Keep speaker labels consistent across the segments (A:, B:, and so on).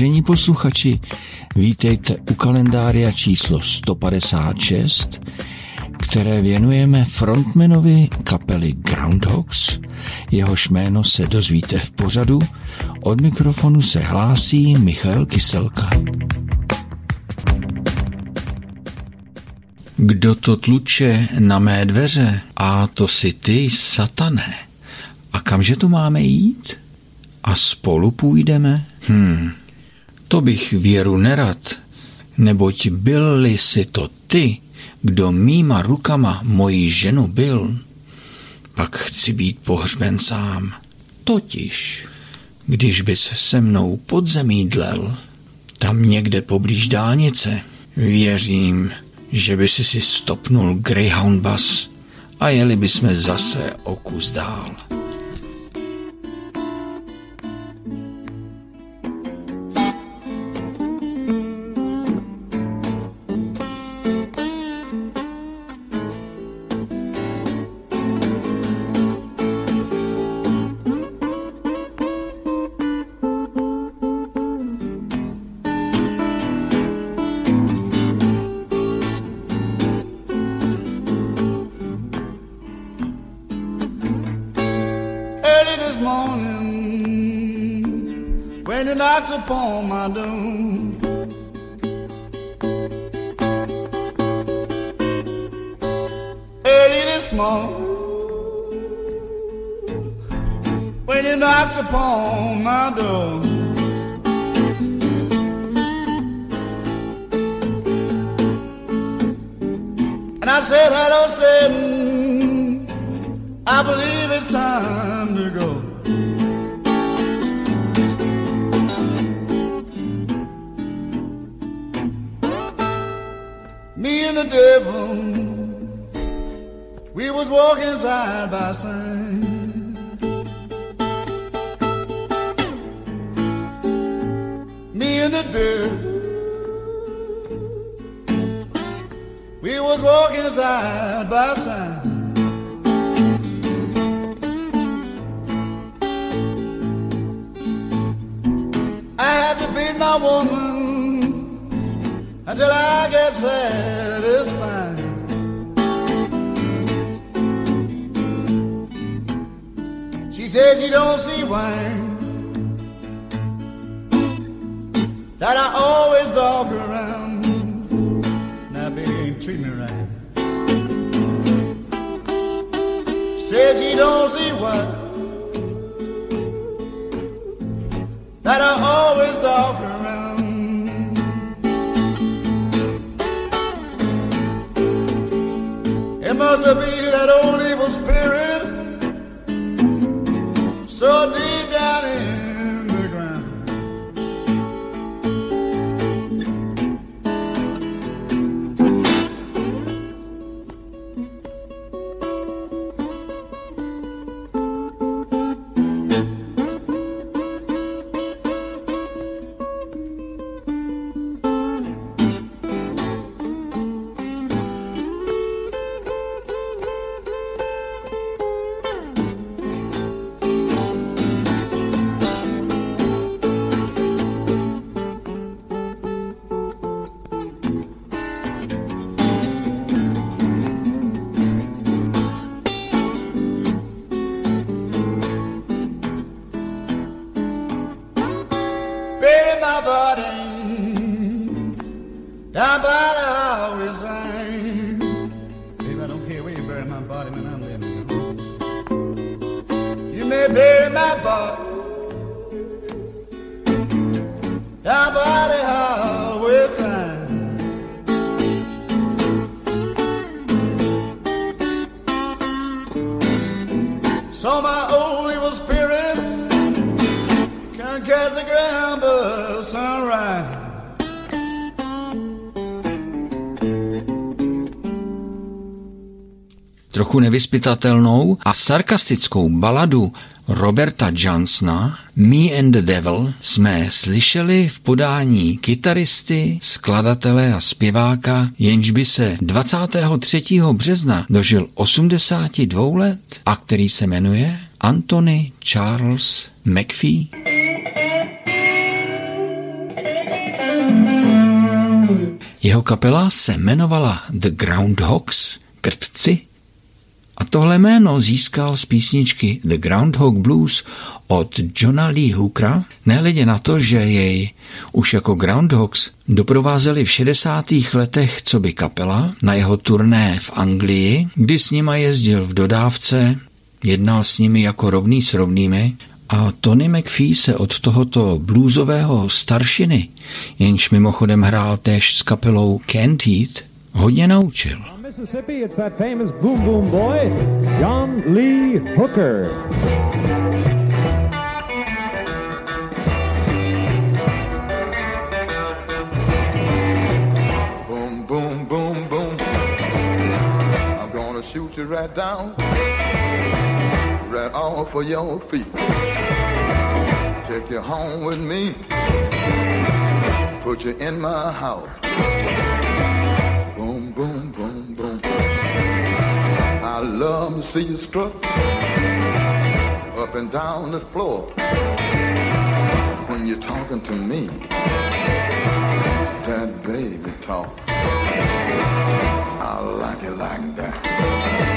A: Vážení posluchači, vítejte u kalendária číslo 156, které věnujeme frontmanovi kapely Groundhogs. Jehož jméno se dozvíte v pořadu. Od mikrofonu se hlásí Michal Kyselka. Kdo to tluče na mé dveře? A to si ty, satané. A kamže to máme jít? A spolu půjdeme? Hm, to bych věru nerad, neboť byl-li si to ty, kdo mýma rukama moji ženu byl, pak chci být pohřben sám. Totiž, když bys se mnou pod zemí dlel, tam někde poblíž dálnice, věřím, že by si si stopnul Greyhound bus a jeli bychom zase o kus dál. Knocks upon my door. Early this morning, when he knocks upon my door. And I said, hello, Satan, I believe it's time to go. The devil. We was walking side by side. Me and the devil. We was walking side by side. I had to beat my woman until I get satisfied. She says you don't see why that I always dog around. Now, baby, treat me right. Says you don't see why that I always dog around. Been that old evil spirit. So catch but sunrise. trochu nevyspytatelnou a sarkastickou baladu Roberta Johnsona Me and the Devil jsme slyšeli v podání kytaristy, skladatele a zpěváka, jenž by se 23. března dožil 82 let a který se jmenuje Anthony Charles McPhee. Jeho kapela se jmenovala The Groundhogs, krtci, a tohle jméno získal z písničky The Groundhog Blues od Johna Lee Hookera, nehledě na to, že jej už jako Groundhogs doprovázeli v 60. letech co by kapela na jeho turné v Anglii, kdy s nima jezdil v dodávce, jednal s nimi jako rovný s rovnými a Tony McPhee se od tohoto bluesového staršiny, jenž mimochodem hrál též s kapelou Kent Heat, hodně naučil. Mississippi, it's that famous boom boom boy, John Lee Hooker. Boom, boom, boom, boom. I'm gonna shoot you right down, right off of your feet. Take you home with me, put you in my house. Boom, boom, boom, boom. I love to see you strut up and down the floor when you're talking to me. That baby talk. I like it like that.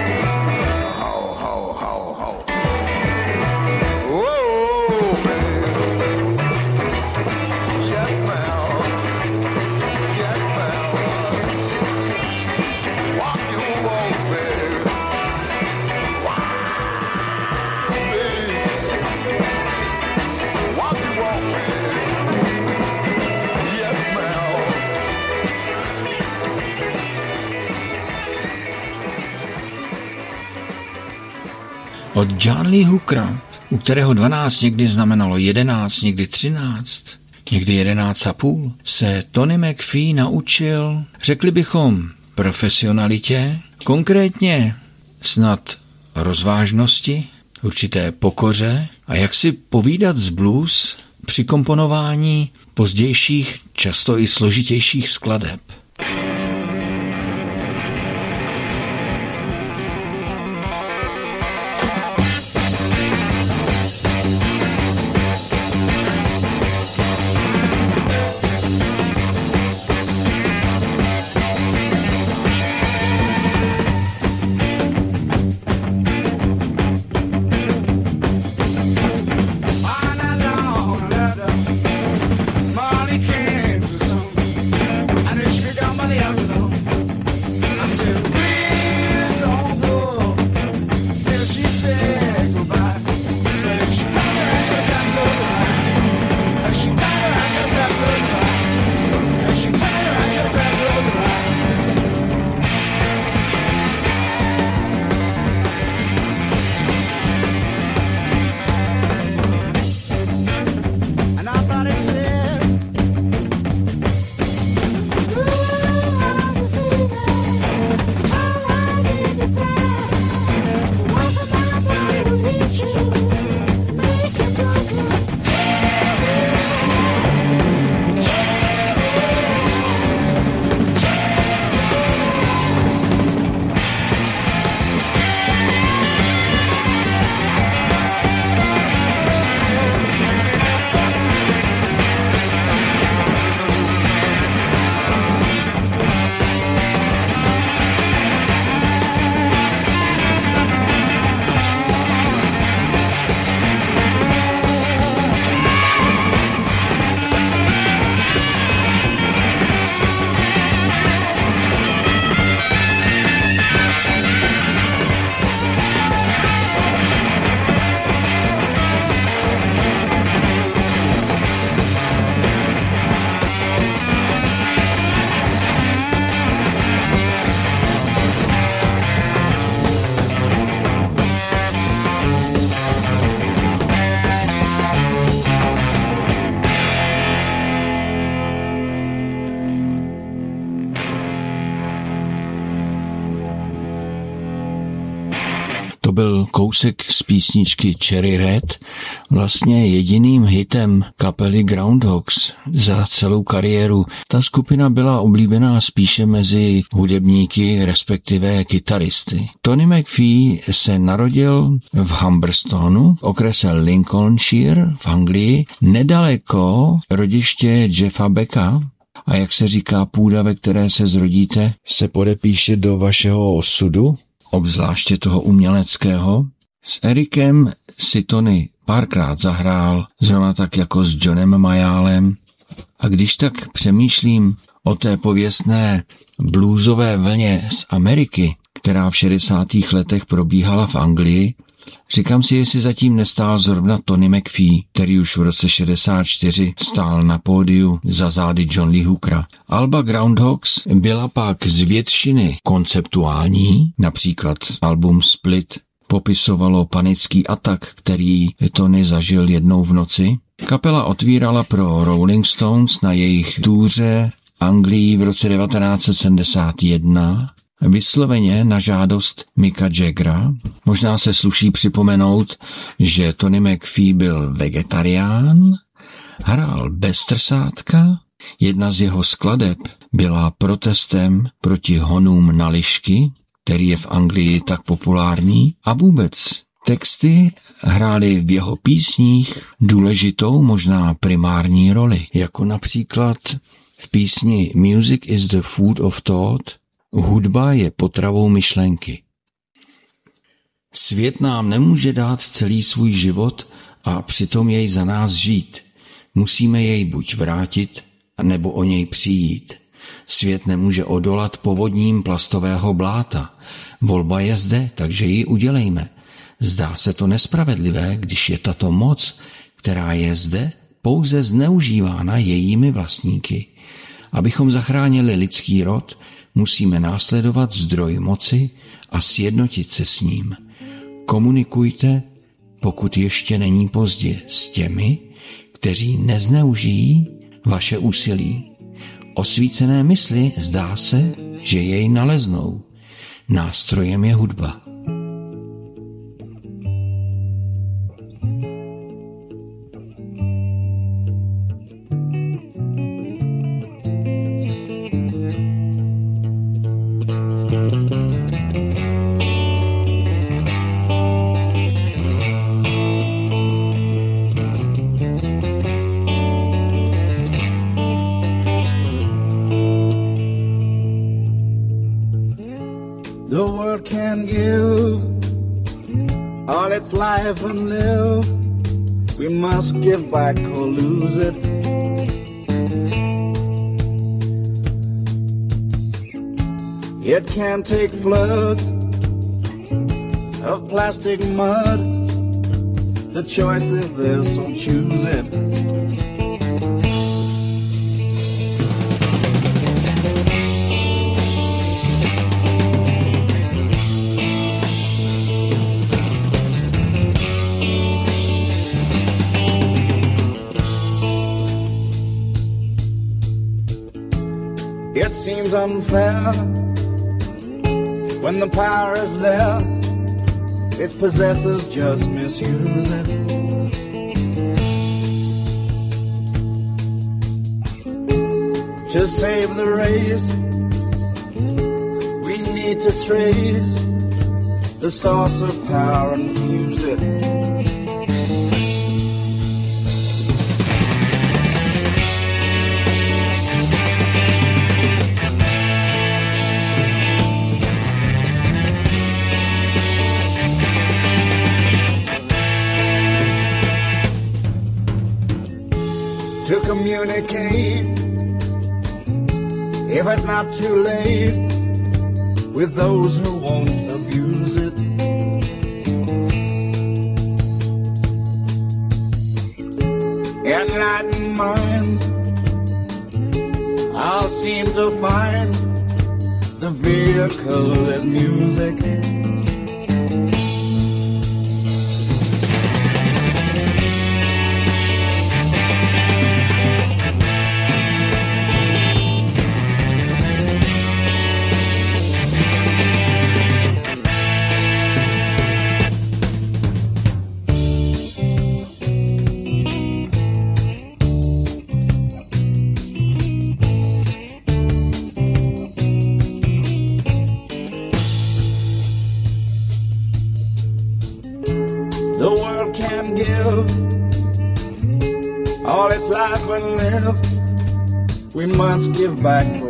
A: Od John Lee Hookera, u kterého 12 někdy znamenalo 11, někdy 13, někdy 11 a půl, se Tony McPhee naučil, řekli bychom, profesionalitě, konkrétně snad rozvážnosti, určité pokoře a jak si povídat z blues při komponování pozdějších, často i složitějších skladeb. Kousek z písničky Cherry Red, vlastně jediným hitem kapely Groundhogs za celou kariéru. Ta skupina byla oblíbená spíše mezi hudebníky, respektive kytaristy. Tony McPhee se narodil v Humberstonu, v okrese Lincolnshire v Anglii, nedaleko rodiště Jeffa Becka, A jak se říká půda, ve které se zrodíte,
B: se podepíše do vašeho osudu?
A: Obzvláště toho uměleckého. S Erikem si Tony párkrát zahrál, zrovna tak jako s Johnem Majálem. A když tak přemýšlím o té pověstné bluesové vlně z Ameriky, která v 60. letech probíhala v Anglii, Říkám si, jestli zatím nestál zrovna Tony McPhee, který už v roce 64 stál na pódiu za zády John Lee Hookera. Alba Groundhogs byla pak z většiny konceptuální, například album Split popisovalo panický atak, který Tony zažil jednou v noci. Kapela otvírala pro Rolling Stones na jejich túře Anglii v roce 1971 vysloveně na žádost Mika Jaggera. Možná se sluší připomenout, že Tony McPhee byl vegetarián, hrál bez trsátka, jedna z jeho skladeb byla protestem proti honům na lišky, který je v Anglii tak populární, a vůbec Texty hrály v jeho písních důležitou, možná primární roli, jako například v písni Music is the Food of Thought Hudba je potravou myšlenky. Svět nám nemůže dát celý svůj život a přitom jej za nás žít. Musíme jej buď vrátit, nebo o něj přijít. Svět nemůže odolat povodním plastového bláta. Volba je zde, takže ji udělejme. Zdá se to nespravedlivé, když je tato moc, která je zde, pouze zneužívána jejími vlastníky. Abychom zachránili lidský rod, musíme následovat zdroj moci a sjednotit se s ním. Komunikujte, pokud ještě není pozdě, s těmi, kteří nezneužijí vaše úsilí. Osvícené mysli zdá se, že jej naleznou. Nástrojem je hudba.
C: And live. We must give back or lose it. It can take floods of plastic mud. The choice is there, so choose it. Seems unfair when the power is there. Its possessors just misuse it. To save the race, we need to trace the source of power and fuse it. Communicate if it's not too late with those who won't abuse it. Enlightened minds, I'll seem to find the vehicle is music. Back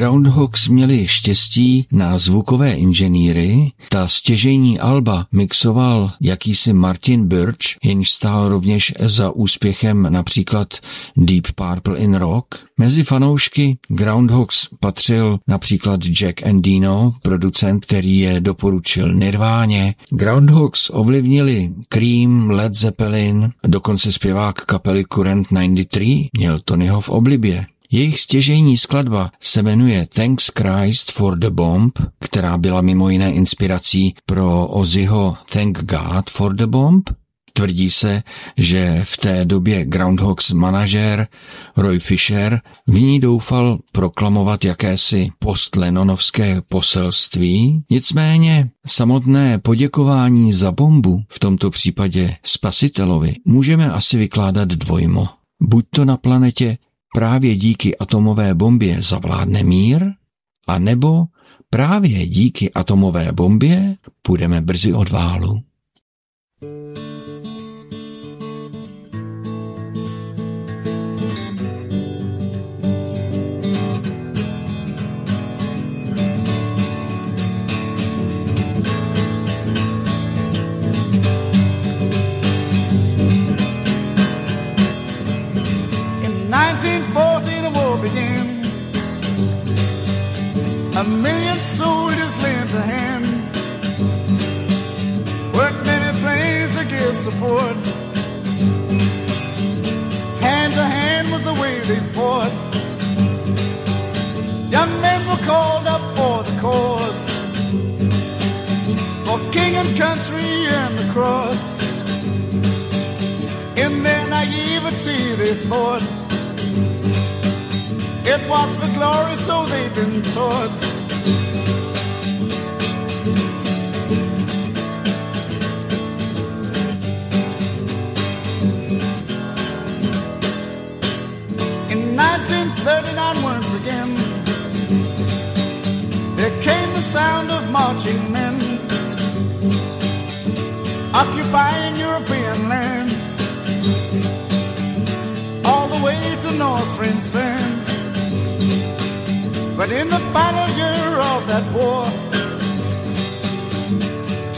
A: Groundhogs měli štěstí na zvukové inženýry, ta stěžejní alba mixoval jakýsi Martin Birch, jenž stál rovněž za úspěchem například Deep Purple in Rock. Mezi fanoušky Groundhogs patřil například Jack Endino, producent, který je doporučil Nirváně. Groundhogs ovlivnili Cream, Led Zeppelin, dokonce zpěvák kapely Current 93 měl Tonyho v oblibě. Jejich stěžejní skladba se jmenuje Thanks Christ for the Bomb, která byla mimo jiné inspirací pro Ozzyho Thank God for the Bomb. Tvrdí se, že v té době Groundhogs manažer Roy Fisher v ní doufal proklamovat jakési postlenonovské poselství, nicméně samotné poděkování za bombu, v tomto případě spasitelovi, můžeme asi vykládat dvojmo. Buď to na planetě právě díky atomové bombě zavládne mír, a nebo právě díky atomové bombě půjdeme brzy od válu.
C: A it for glory, so they've been taught. In 1939, once again, there came the sound of marching men occupying European lands all the way to North Friends but in the final year of that war,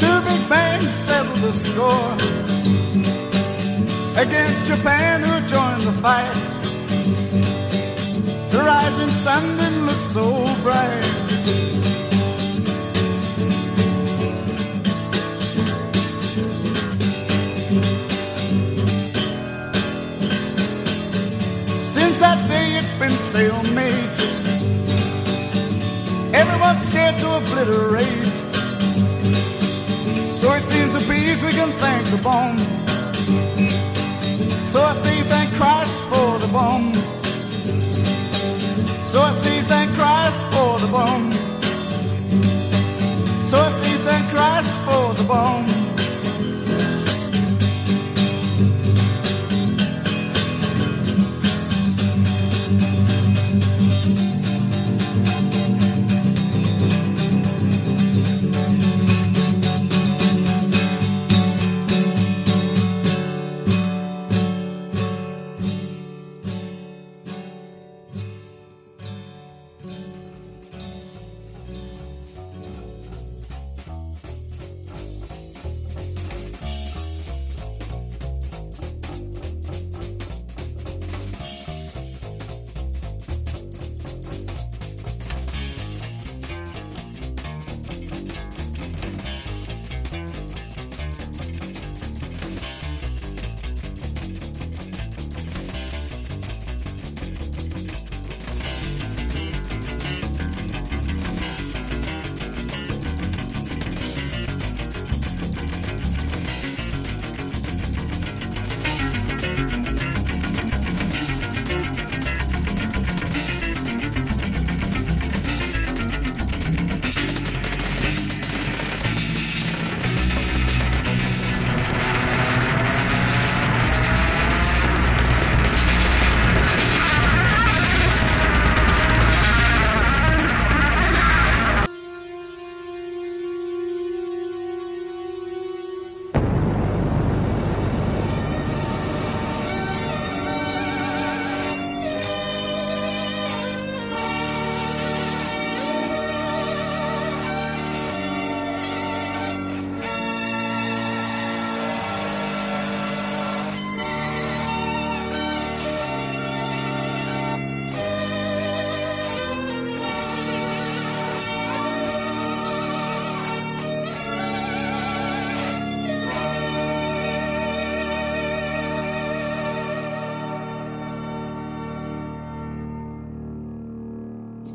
C: two big bangs settled the score against Japan, who joined the fight. The rising sun didn't look so bright. Everyone's to obliterate. So it seems the bees we can thank the bomb. So I say thank Christ for the bomb. So I say thank Christ for the bomb. So I say thank Christ for the bomb.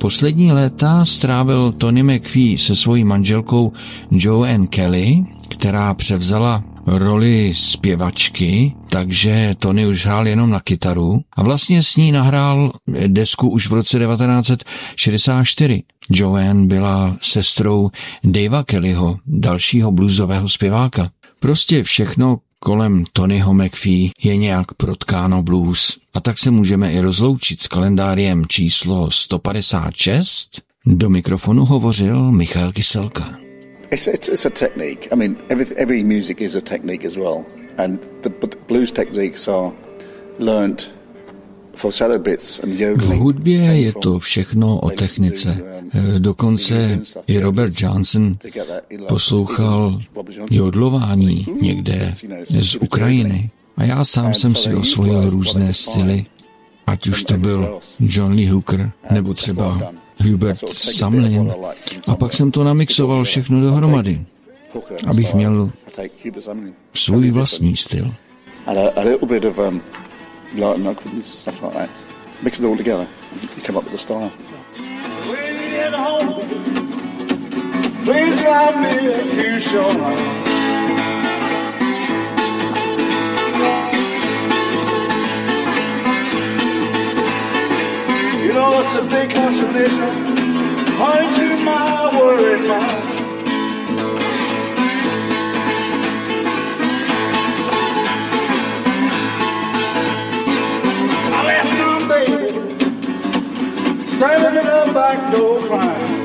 A: Poslední léta strávil Tony McPhee se svojí manželkou Joanne Kelly, která převzala roli zpěvačky, takže Tony už hrál jenom na kytaru a vlastně s ní nahrál desku už v roce 1964. Joanne byla sestrou Davea Kellyho, dalšího bluesového zpěváka. Prostě všechno kolem Tonyho McPhee je nějak protkáno blues. A tak se můžeme i rozloučit s kalendáriem číslo 156. Do mikrofonu hovořil Michal Kyselka.
C: It's, it's, it's a technique. I mean, every, every music is a technique as well. And the, the blues techniques are
A: v hudbě je to všechno o technice. Dokonce i Robert Johnson poslouchal jodlování někde z Ukrajiny. A já sám jsem si osvojil různé styly, ať už to byl John Lee Hooker nebo třeba Hubert Samlin. A pak jsem to namixoval všechno dohromady, abych měl svůj vlastní styl.
C: Light knuckles and stuff like that. Mix it all together, you come up with a style. Please write me a few short You know it's a big consolation, to my worried mind. Standing in the back door crying.